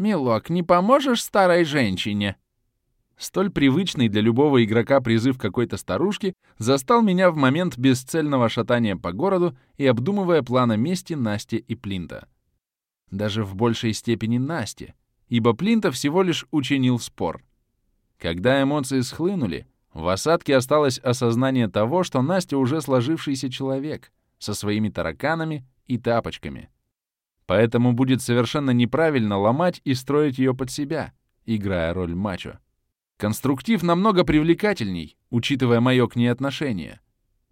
«Милок, не поможешь старой женщине?» Столь привычный для любого игрока призыв какой-то старушки застал меня в момент бесцельного шатания по городу и обдумывая планы мести Насти и Плинта. Даже в большей степени Насти, ибо Плинта всего лишь учинил спор. Когда эмоции схлынули, в осадке осталось осознание того, что Настя уже сложившийся человек со своими тараканами и тапочками. Поэтому будет совершенно неправильно ломать и строить ее под себя, играя роль мачо. Конструктив намного привлекательней, учитывая мое к ней отношение.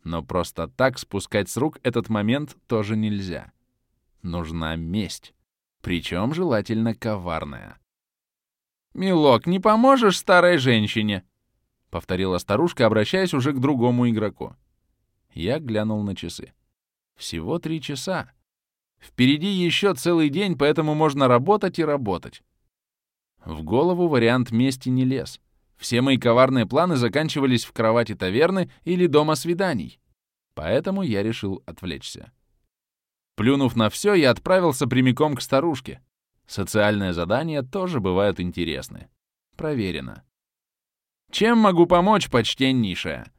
Но просто так спускать с рук этот момент тоже нельзя. Нужна месть. Причем желательно коварная. «Милок, не поможешь старой женщине?» — повторила старушка, обращаясь уже к другому игроку. Я глянул на часы. Всего три часа. Впереди еще целый день, поэтому можно работать и работать. В голову вариант мести не лез. Все мои коварные планы заканчивались в кровати таверны или дома свиданий. Поэтому я решил отвлечься. Плюнув на все, я отправился прямиком к старушке. Социальные задания тоже бывают интересны. Проверено. «Чем могу помочь, почтеннейшая?»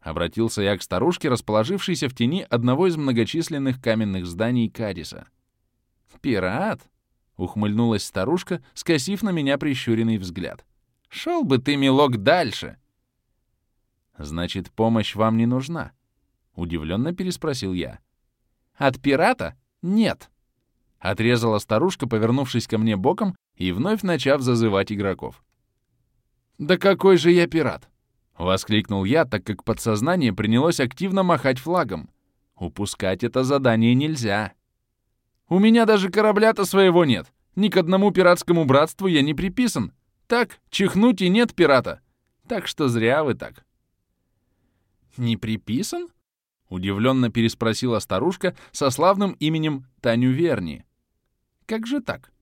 Обратился я к старушке, расположившейся в тени одного из многочисленных каменных зданий Кадиса. «Пират?» — ухмыльнулась старушка, скосив на меня прищуренный взгляд. Шел бы ты, милок, дальше!» «Значит, помощь вам не нужна?» — удивленно переспросил я. «От пирата? Нет!» — отрезала старушка, повернувшись ко мне боком и вновь начав зазывать игроков. «Да какой же я пират!» — воскликнул я, так как подсознание принялось активно махать флагом. «Упускать это задание нельзя!» «У меня даже корабля-то своего нет! Ни к одному пиратскому братству я не приписан!» Так, чихнуть и нет пирата. Так что зря вы так. Не приписан? Удивленно переспросила старушка со славным именем Таню Верни. Как же так?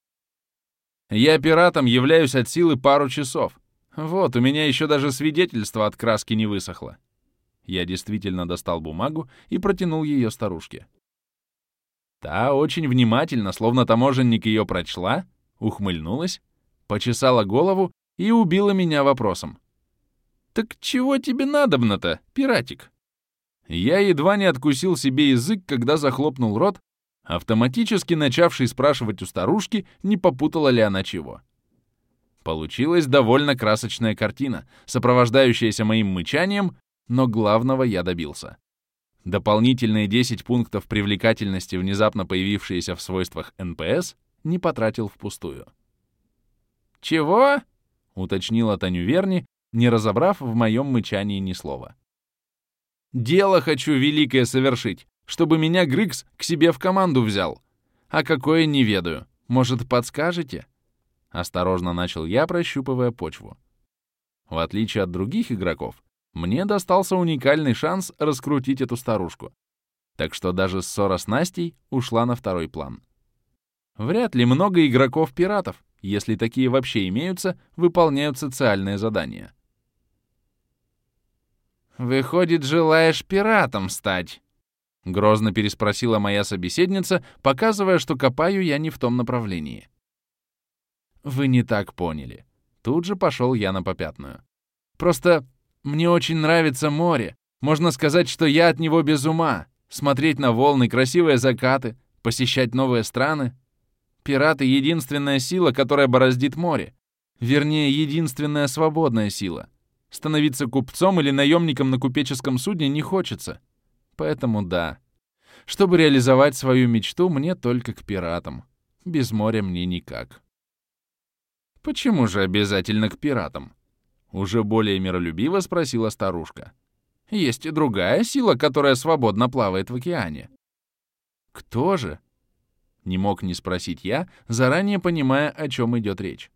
Я пиратом являюсь от силы пару часов. Вот, у меня еще даже свидетельство от краски не высохло. Я действительно достал бумагу и протянул ее старушке. Та очень внимательно, словно таможенник ее прочла, ухмыльнулась почесала голову и убила меня вопросом. «Так чего тебе надобно-то, пиратик?» Я едва не откусил себе язык, когда захлопнул рот, автоматически начавший спрашивать у старушки, не попутала ли она чего. Получилась довольно красочная картина, сопровождающаяся моим мычанием, но главного я добился. Дополнительные 10 пунктов привлекательности, внезапно появившиеся в свойствах НПС, не потратил впустую. «Чего?» — уточнила Таню Верни, не разобрав в моем мычании ни слова. «Дело хочу великое совершить, чтобы меня Грыкс к себе в команду взял. А какое не ведаю. Может, подскажете?» Осторожно начал я, прощупывая почву. В отличие от других игроков, мне достался уникальный шанс раскрутить эту старушку. Так что даже ссора с Настей ушла на второй план. Вряд ли много игроков-пиратов, если такие вообще имеются, выполняют социальные задания. «Выходит, желаешь пиратом стать?» — грозно переспросила моя собеседница, показывая, что копаю я не в том направлении. «Вы не так поняли». Тут же пошел я на попятную. «Просто мне очень нравится море. Можно сказать, что я от него без ума. Смотреть на волны, красивые закаты, посещать новые страны. Пираты — единственная сила, которая бороздит море. Вернее, единственная свободная сила. Становиться купцом или наемником на купеческом судне не хочется. Поэтому да. Чтобы реализовать свою мечту, мне только к пиратам. Без моря мне никак. «Почему же обязательно к пиратам?» Уже более миролюбиво спросила старушка. «Есть и другая сила, которая свободно плавает в океане». «Кто же?» Не мог не спросить я, заранее понимая, о чем идет речь.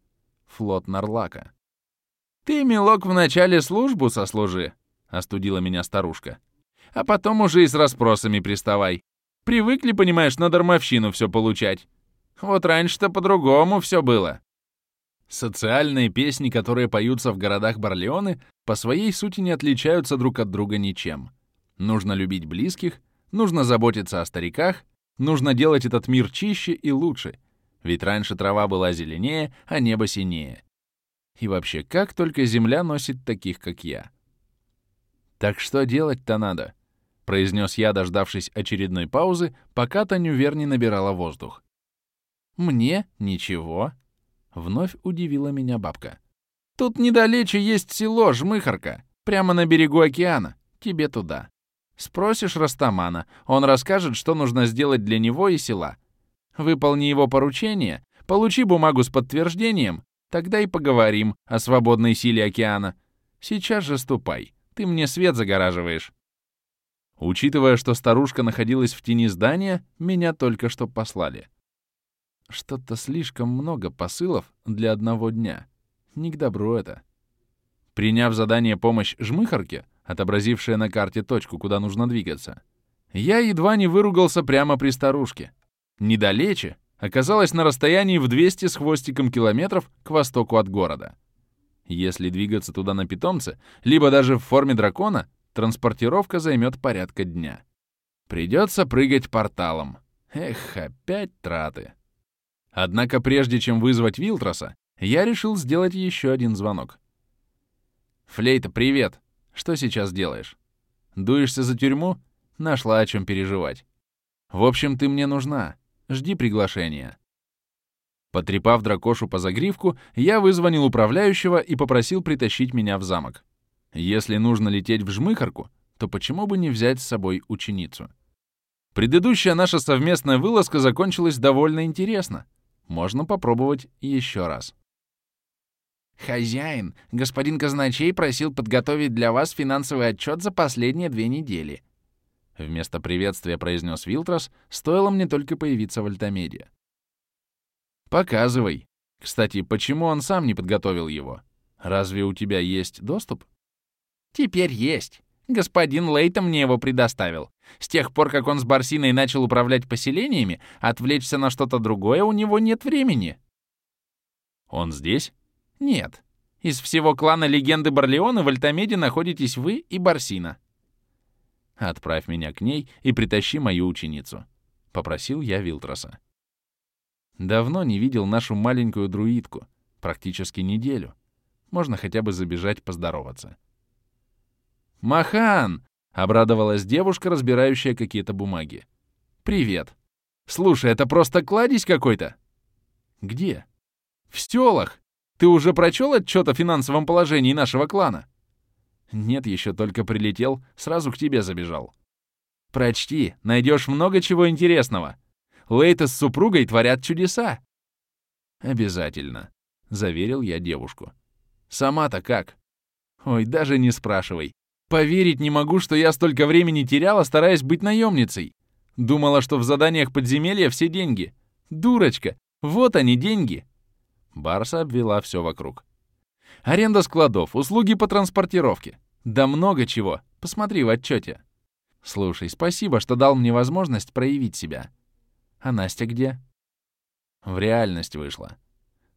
Флот Нарлака. «Ты, милок, вначале службу сослужи», — остудила меня старушка. «А потом уже и с расспросами приставай. Привыкли, понимаешь, на дармовщину все получать. Вот раньше-то по-другому все было». Социальные песни, которые поются в городах Барлеоны, по своей сути не отличаются друг от друга ничем. Нужно любить близких, нужно заботиться о стариках, Нужно делать этот мир чище и лучше. Ведь раньше трава была зеленее, а небо синее. И вообще, как только земля носит таких, как я? Так что делать-то надо? произнес я, дождавшись очередной паузы, пока Танювер не набирала воздух. «Мне ничего», — вновь удивила меня бабка. «Тут недалече есть село Жмыхарка, прямо на берегу океана, тебе туда. Спросишь Растамана, он расскажет, что нужно сделать для него и села. Выполни его поручение, получи бумагу с подтверждением, тогда и поговорим о свободной силе океана. Сейчас же ступай, ты мне свет загораживаешь». Учитывая, что старушка находилась в тени здания, меня только что послали. Что-то слишком много посылов для одного дня. Не к добру это. Приняв задание помощь жмыхарке, отобразившее на карте точку, куда нужно двигаться, я едва не выругался прямо при старушке. Недалече оказалось на расстоянии в 200 с хвостиком километров к востоку от города. Если двигаться туда на питомце, либо даже в форме дракона, транспортировка займет порядка дня. Придется прыгать порталом. Эх, опять траты. Однако прежде чем вызвать Вилтроса, я решил сделать еще один звонок. «Флейта, привет! Что сейчас делаешь? Дуешься за тюрьму? Нашла о чем переживать. В общем, ты мне нужна. Жди приглашения». Потрепав дракошу по загривку, я вызвонил управляющего и попросил притащить меня в замок. Если нужно лететь в жмыхарку, то почему бы не взять с собой ученицу? Предыдущая наша совместная вылазка закончилась довольно интересно. Можно попробовать еще раз. «Хозяин, господин казначей просил подготовить для вас финансовый отчет за последние две недели». Вместо приветствия произнес Вилтрос, стоило мне только появиться в Альтамеде. «Показывай. Кстати, почему он сам не подготовил его? Разве у тебя есть доступ?» «Теперь есть. Господин Лейта мне его предоставил. С тех пор, как он с Барсиной начал управлять поселениями, отвлечься на что-то другое у него нет времени». «Он здесь?» «Нет. Из всего клана легенды Барлеона в Альтамеде находитесь вы и Барсина». «Отправь меня к ней и притащи мою ученицу», — попросил я Вилтроса. Давно не видел нашу маленькую друидку, практически неделю. Можно хотя бы забежать поздороваться. «Махан!» — обрадовалась девушка, разбирающая какие-то бумаги. «Привет. Слушай, это просто кладезь какой-то?» «Где?» «В стелах. Ты уже прочел отчет о финансовом положении нашего клана?» «Нет, еще только прилетел, сразу к тебе забежал». «Прочти, найдешь много чего интересного. Лейта с супругой творят чудеса». «Обязательно», — заверил я девушку. «Сама-то как?» «Ой, даже не спрашивай. Поверить не могу, что я столько времени теряла, стараясь быть наемницей. Думала, что в заданиях подземелья все деньги. Дурочка, вот они, деньги. Барса обвела все вокруг. Аренда складов, услуги по транспортировке. Да много чего. Посмотри в отчете. Слушай, спасибо, что дал мне возможность проявить себя. А Настя где? В реальность вышла.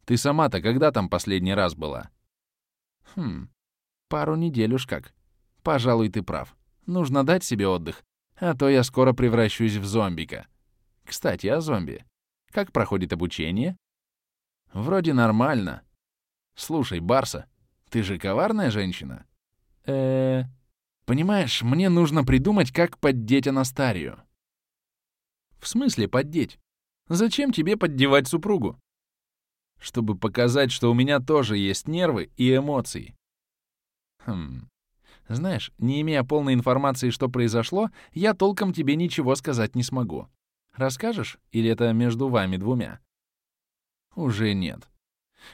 Ты сама-то когда там последний раз была? Хм, пару недель уж как. Пожалуй, ты прав. Нужно дать себе отдых, а то я скоро превращусь в зомбика. Кстати, о зомби. Как проходит обучение? Вроде нормально. Слушай, Барса, ты же коварная женщина? э Понимаешь, мне нужно придумать, как поддеть Анастарию. В смысле поддеть? Зачем тебе поддевать супругу? Чтобы показать, что у меня тоже есть нервы и эмоции. Хм, знаешь, не имея полной информации, что произошло, я толком тебе ничего сказать не смогу. Расскажешь? Или это между вами двумя? Уже нет.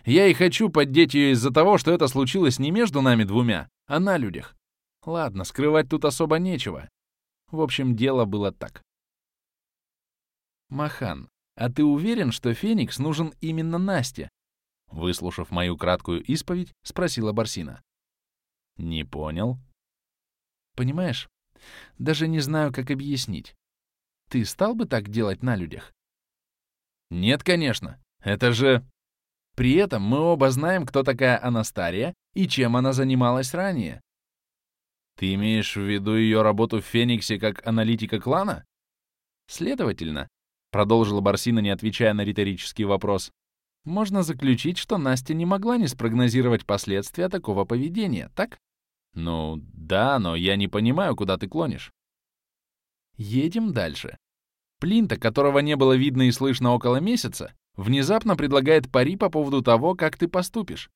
Я и хочу поддеть ее из-за того, что это случилось не между нами двумя, а на людях. Ладно, скрывать тут особо нечего. В общем, дело было так. Махан, а ты уверен, что Феникс нужен именно Насте? Выслушав мою краткую исповедь, спросила Барсина. Не понял. Понимаешь, даже не знаю, как объяснить. Ты стал бы так делать на людях? Нет, конечно. Это же... При этом мы оба знаем, кто такая Анастария и чем она занималась ранее. Ты имеешь в виду ее работу в Фениксе как аналитика клана? Следовательно, продолжила Барсина, не отвечая на риторический вопрос, можно заключить, что Настя не могла не спрогнозировать последствия такого поведения, так? Ну, да, но я не понимаю, куда ты клонишь. Едем дальше. Плинта, которого не было видно и слышно около месяца, внезапно предлагает пари по поводу того, как ты поступишь.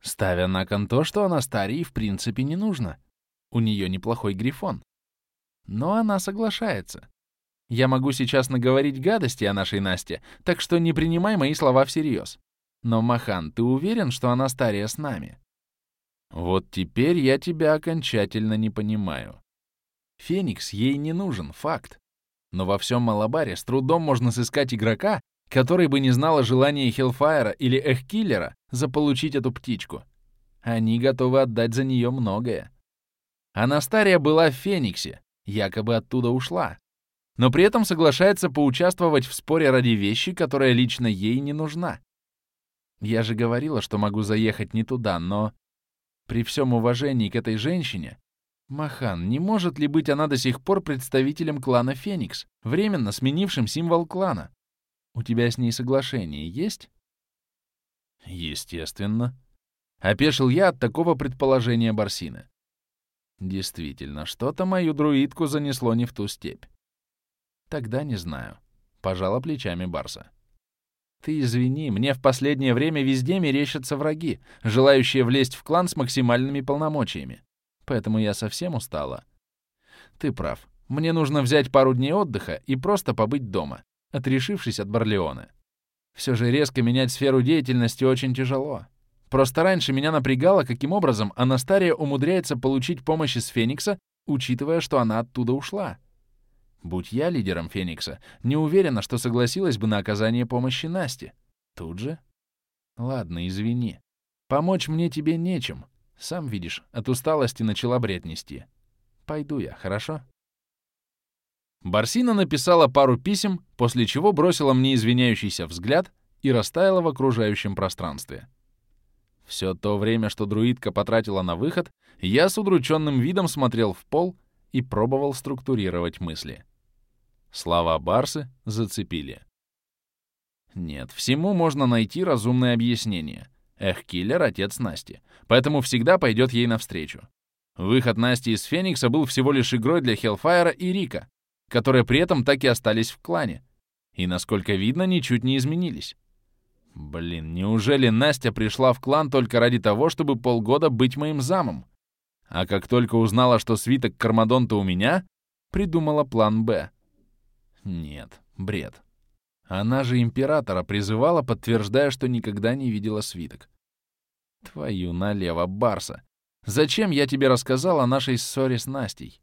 Ставя на кон то, что она старее в принципе не нужно. У нее неплохой грифон. Но она соглашается. Я могу сейчас наговорить гадости о нашей Насте, так что не принимай мои слова всерьез. Но, Махан, ты уверен, что она старее с нами? Вот теперь я тебя окончательно не понимаю. Феникс ей не нужен, факт. Но во всем Малабаре с трудом можно сыскать игрока, который бы не знал о желании Хелфайра или Эхкиллера заполучить эту птичку. Они готовы отдать за нее многое. Анастария была в Фениксе, якобы оттуда ушла, но при этом соглашается поучаствовать в споре ради вещи, которая лично ей не нужна. Я же говорила, что могу заехать не туда, но... При всем уважении к этой женщине, Махан, не может ли быть она до сих пор представителем клана Феникс, временно сменившим символ клана? У тебя с ней соглашение есть? Естественно. Опешил я от такого предположения Барсины. Действительно, что-то мою друидку занесло не в ту степь. Тогда не знаю. Пожала плечами Барса. Ты извини, мне в последнее время везде мерещатся враги, желающие влезть в клан с максимальными полномочиями. Поэтому я совсем устала. Ты прав. Мне нужно взять пару дней отдыха и просто побыть дома, отрешившись от Барлеоны. Все же резко менять сферу деятельности очень тяжело. Просто раньше меня напрягало, каким образом Анастария умудряется получить помощь из Феникса, учитывая, что она оттуда ушла. Будь я лидером Феникса, не уверена, что согласилась бы на оказание помощи Насте. Тут же? Ладно, извини. Помочь мне тебе нечем. Сам видишь, от усталости начала бред нести. Пойду я, хорошо? Барсина написала пару писем, после чего бросила мне извиняющийся взгляд и растаяла в окружающем пространстве. Все то время, что друидка потратила на выход, я с удрученным видом смотрел в пол и пробовал структурировать мысли. Слова Барсы зацепили. Нет, всему можно найти разумное объяснение. Эх, киллер — отец Насти, поэтому всегда пойдет ей навстречу. Выход Насти из Феникса был всего лишь игрой для Хелфайра и Рика, которые при этом так и остались в клане. И, насколько видно, ничуть не изменились. Блин, неужели Настя пришла в клан только ради того, чтобы полгода быть моим замом? А как только узнала, что свиток Кармадонта у меня, придумала план «Б». Нет, бред. Она же императора призывала, подтверждая, что никогда не видела свиток. Твою налево, Барса. Зачем я тебе рассказал о нашей ссоре с Настей?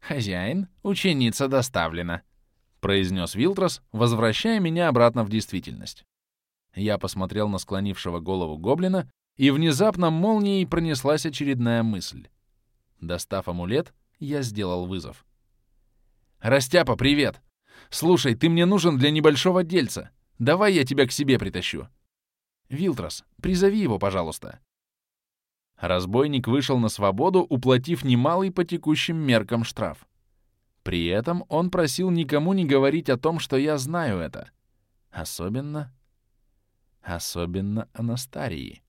«Хозяин, ученица доставлена», — произнес Вилтрос, возвращая меня обратно в действительность. Я посмотрел на склонившего голову гоблина, и внезапно молнией пронеслась очередная мысль. Достав амулет, я сделал вызов. «Растяпа, привет! Слушай, ты мне нужен для небольшого дельца. Давай я тебя к себе притащу. Вилтрос, призови его, пожалуйста». Разбойник вышел на свободу, уплатив немалый по текущим меркам штраф. При этом он просил никому не говорить о том, что я знаю это. Особенно... Особенно Анастарии.